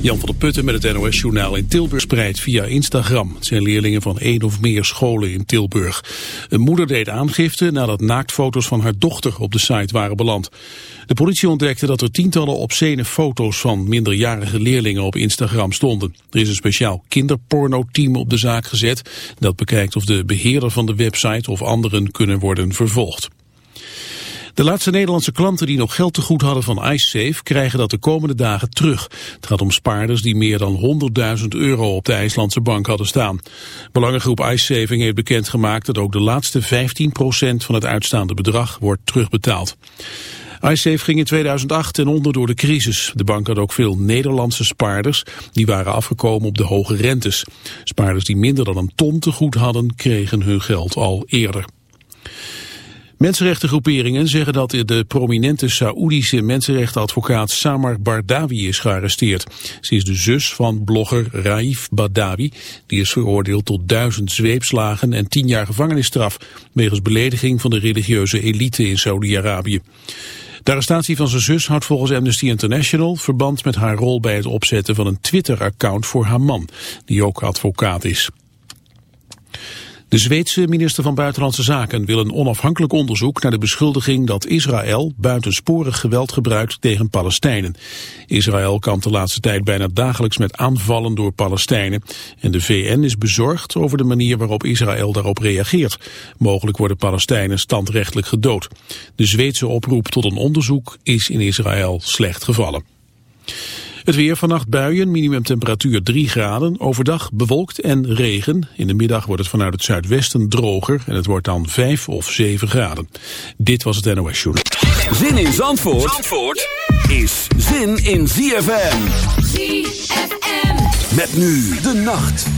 Jan van der Putten met het NOS-journaal in Tilburg spreidt via Instagram. Het zijn leerlingen van één of meer scholen in Tilburg. Een moeder deed aangifte nadat naaktfoto's van haar dochter op de site waren beland. De politie ontdekte dat er tientallen obscene foto's van minderjarige leerlingen op Instagram stonden. Er is een speciaal kinderporno-team op de zaak gezet. Dat bekijkt of de beheerder van de website of anderen kunnen worden vervolgd. De laatste Nederlandse klanten die nog geld te goed hadden van IceSafe krijgen dat de komende dagen terug. Het gaat om spaarders die meer dan 100.000 euro op de IJslandse bank hadden staan. Belangengroep IceSaving heeft bekendgemaakt dat ook de laatste 15% van het uitstaande bedrag wordt terugbetaald. iSafe ging in 2008 ten onder door de crisis. De bank had ook veel Nederlandse spaarders die waren afgekomen op de hoge rentes. Spaarders die minder dan een ton te goed hadden kregen hun geld al eerder. Mensenrechtengroeperingen zeggen dat de prominente Saoedische mensenrechtenadvocaat Samar Bardawi is gearresteerd. Ze is de zus van blogger Raif Badawi, die is veroordeeld tot duizend zweepslagen en tien jaar gevangenisstraf, wegens belediging van de religieuze elite in Saudi-Arabië. De arrestatie van zijn zus houdt volgens Amnesty International verband met haar rol bij het opzetten van een Twitter-account voor haar man, die ook advocaat is. De Zweedse minister van Buitenlandse Zaken wil een onafhankelijk onderzoek naar de beschuldiging dat Israël buitensporig geweld gebruikt tegen Palestijnen. Israël kampt de laatste tijd bijna dagelijks met aanvallen door Palestijnen. En de VN is bezorgd over de manier waarop Israël daarop reageert. Mogelijk worden Palestijnen standrechtelijk gedood. De Zweedse oproep tot een onderzoek is in Israël slecht gevallen. Het weer vannacht buien, minimumtemperatuur 3 graden. Overdag bewolkt en regen. In de middag wordt het vanuit het zuidwesten droger en het wordt dan 5 of 7 graden. Dit was het NOS Journal. Zin in Zandvoort, Zandvoort is zin in ZFM. ZFM. Met nu de nacht.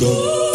go.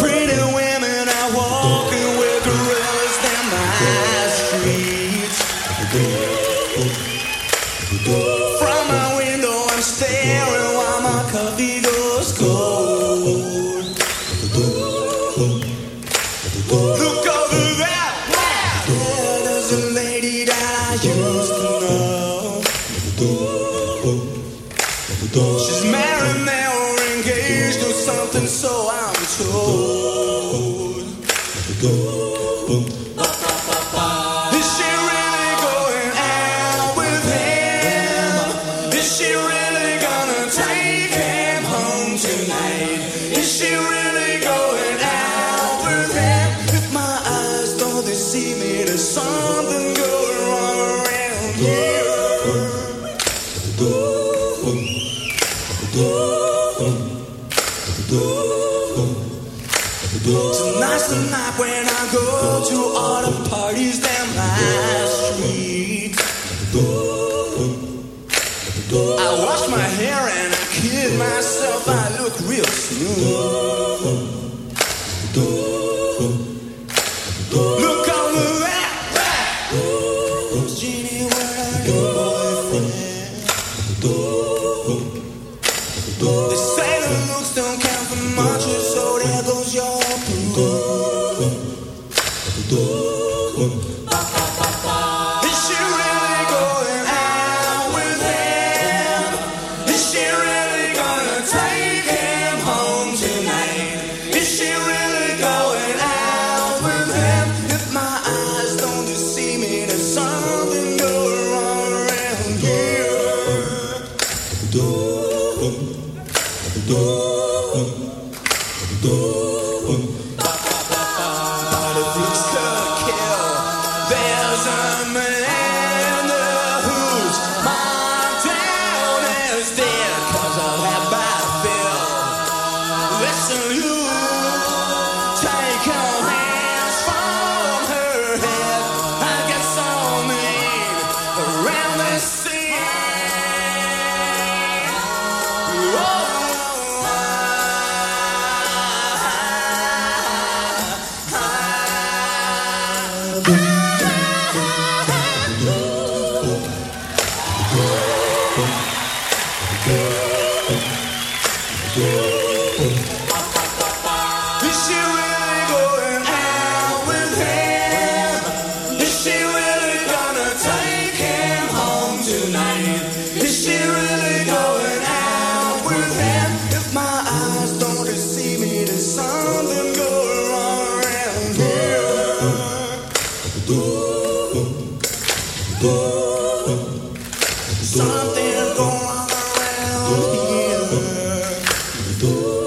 do.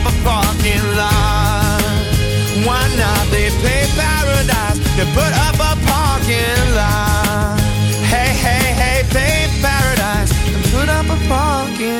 have a parking lot. Why not? They play paradise. They put up a parking lot. Hey, hey, hey, play paradise and put up a parking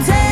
crazy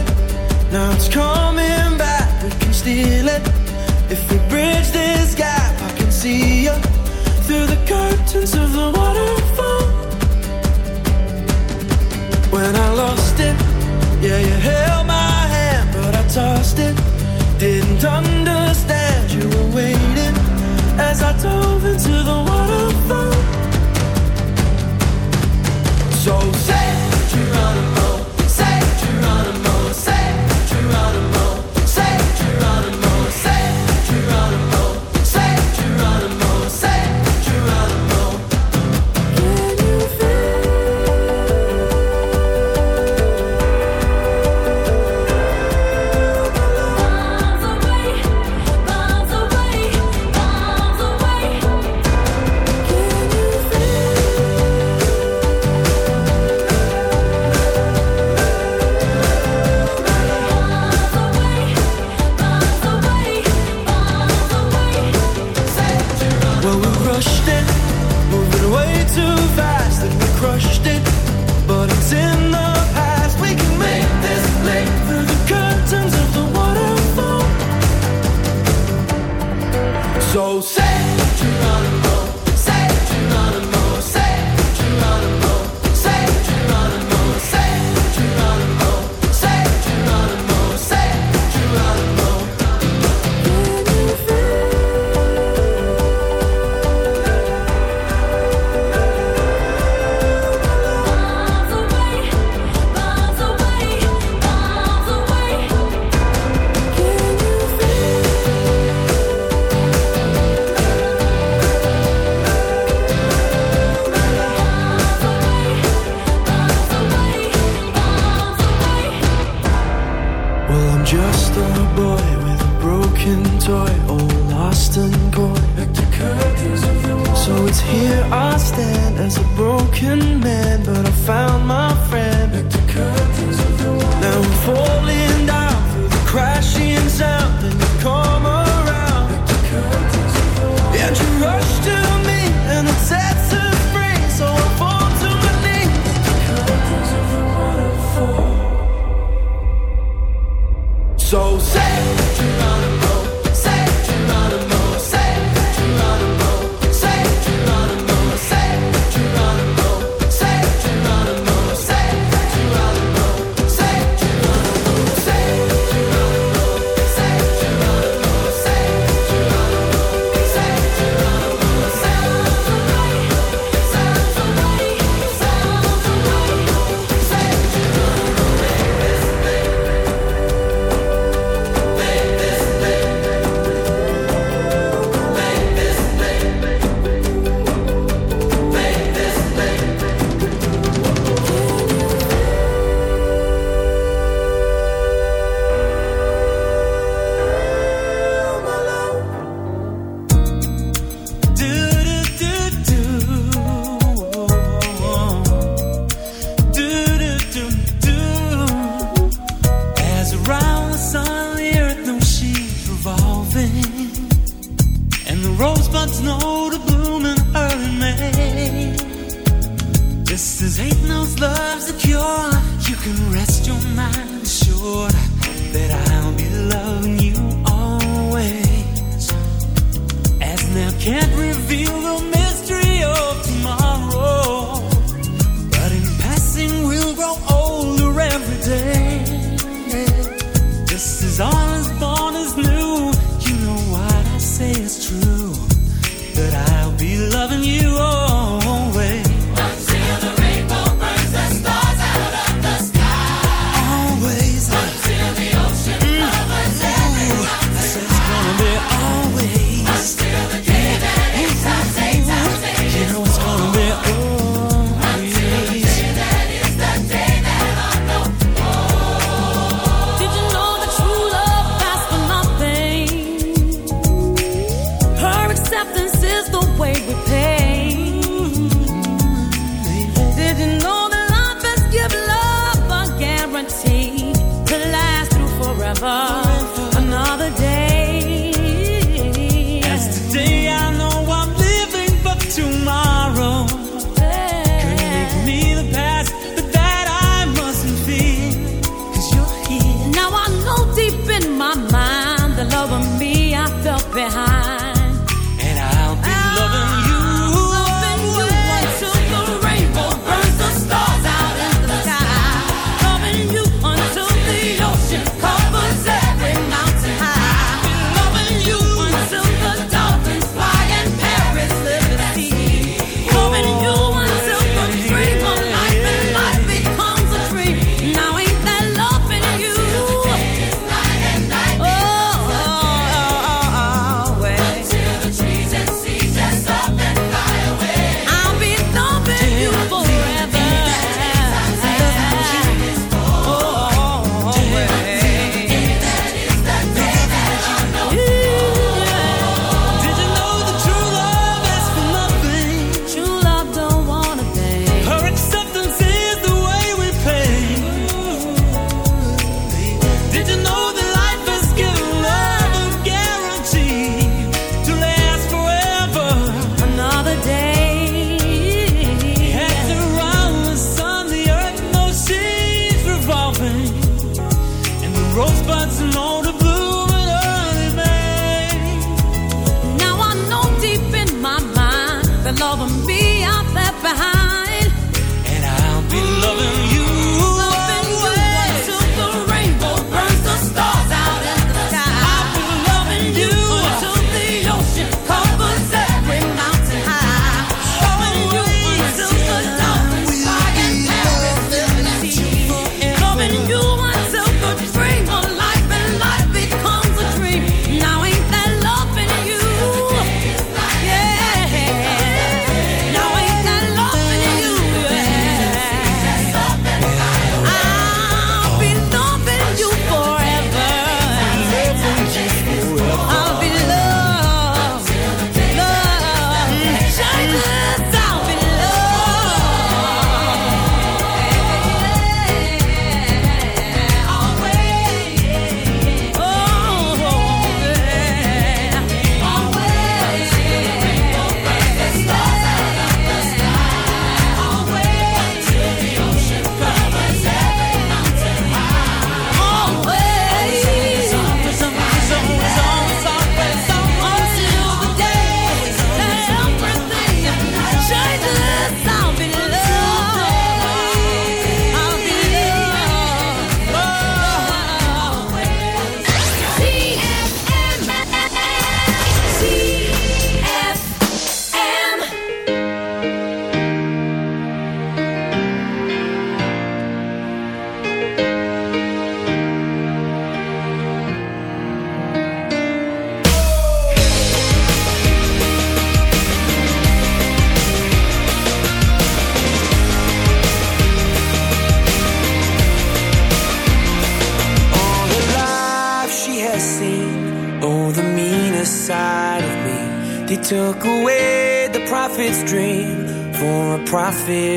so stand as a broken man, but I found my friend.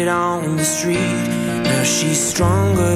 On the street. Now she's stronger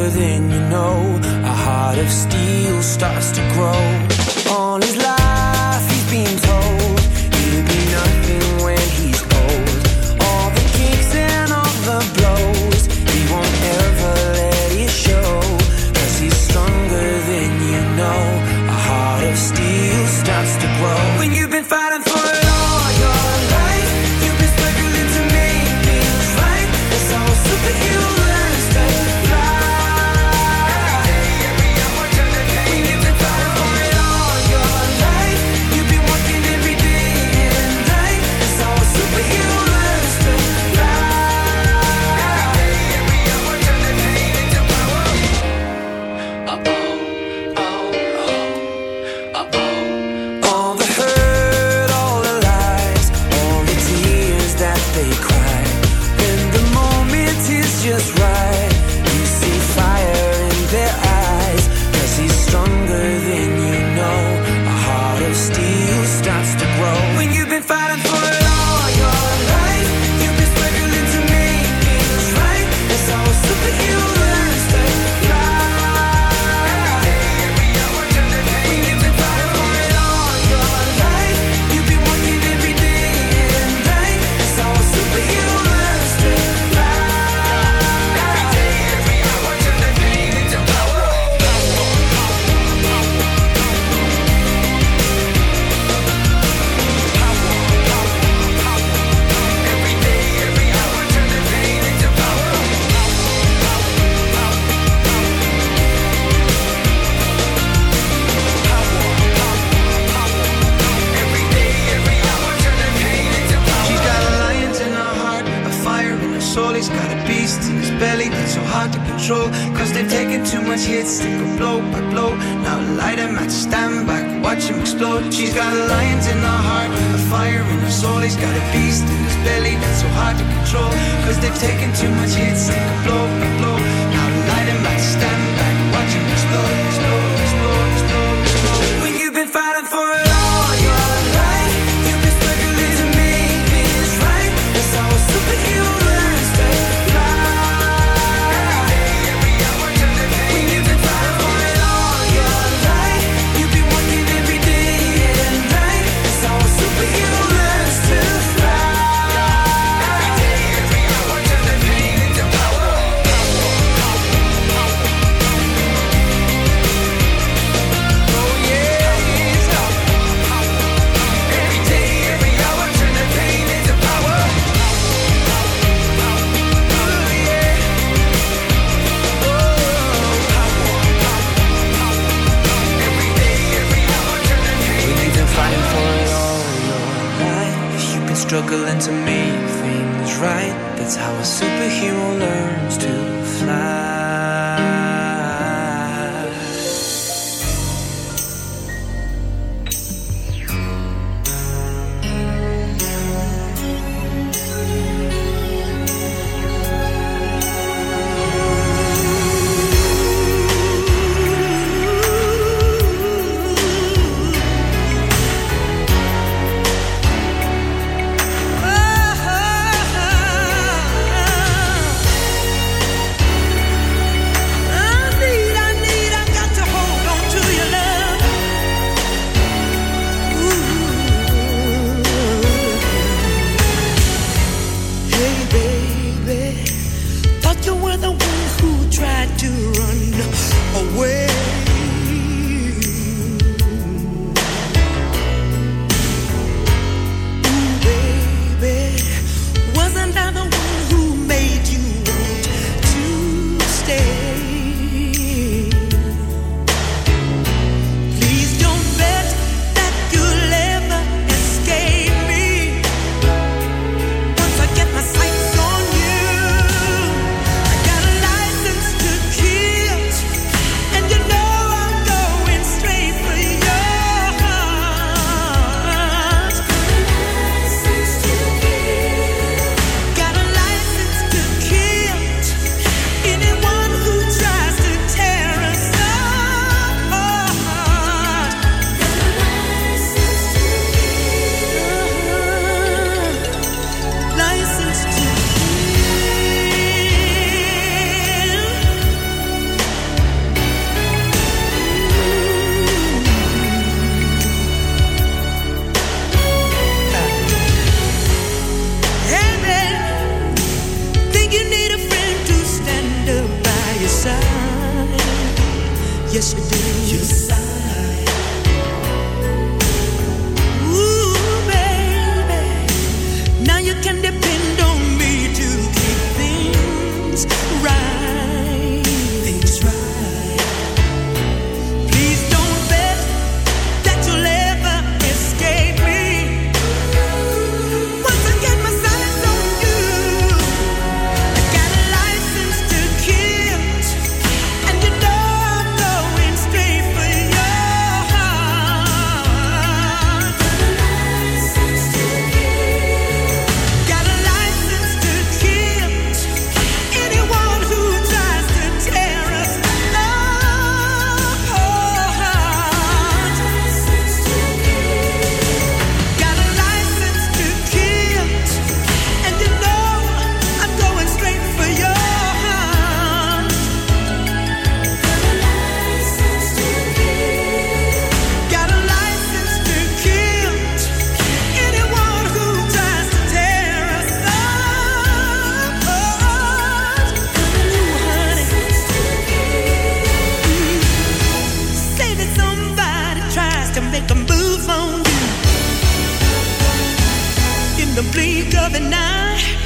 blink of an eye.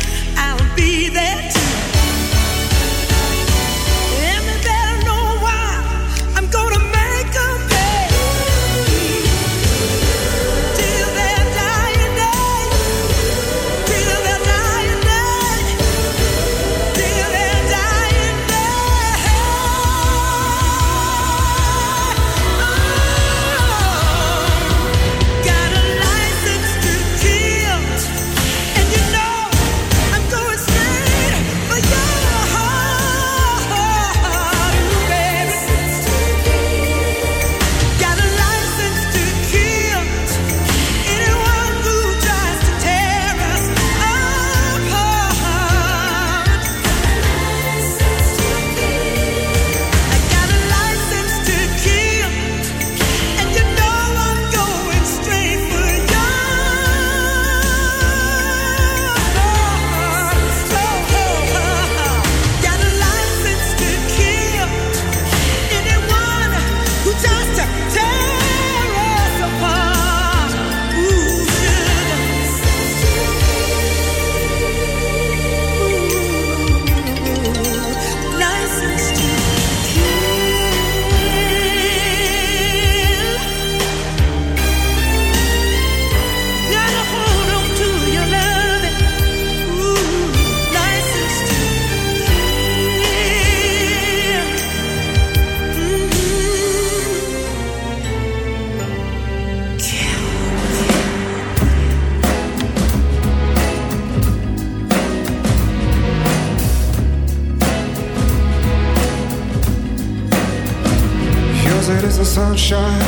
Sunshine,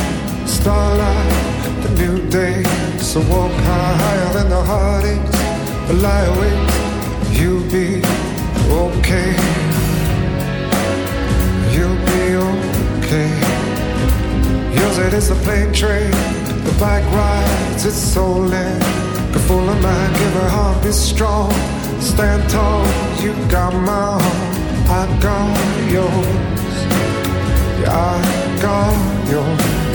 starlight, the new day. So walk higher than the heartaches, but lie awake, you'll be okay. You'll be okay. Yours it is a plane train, the bike rides its soul in. Go full of mind, give her heart, be strong. Stand tall, you got my heart, I got yours. Yeah, I got yours.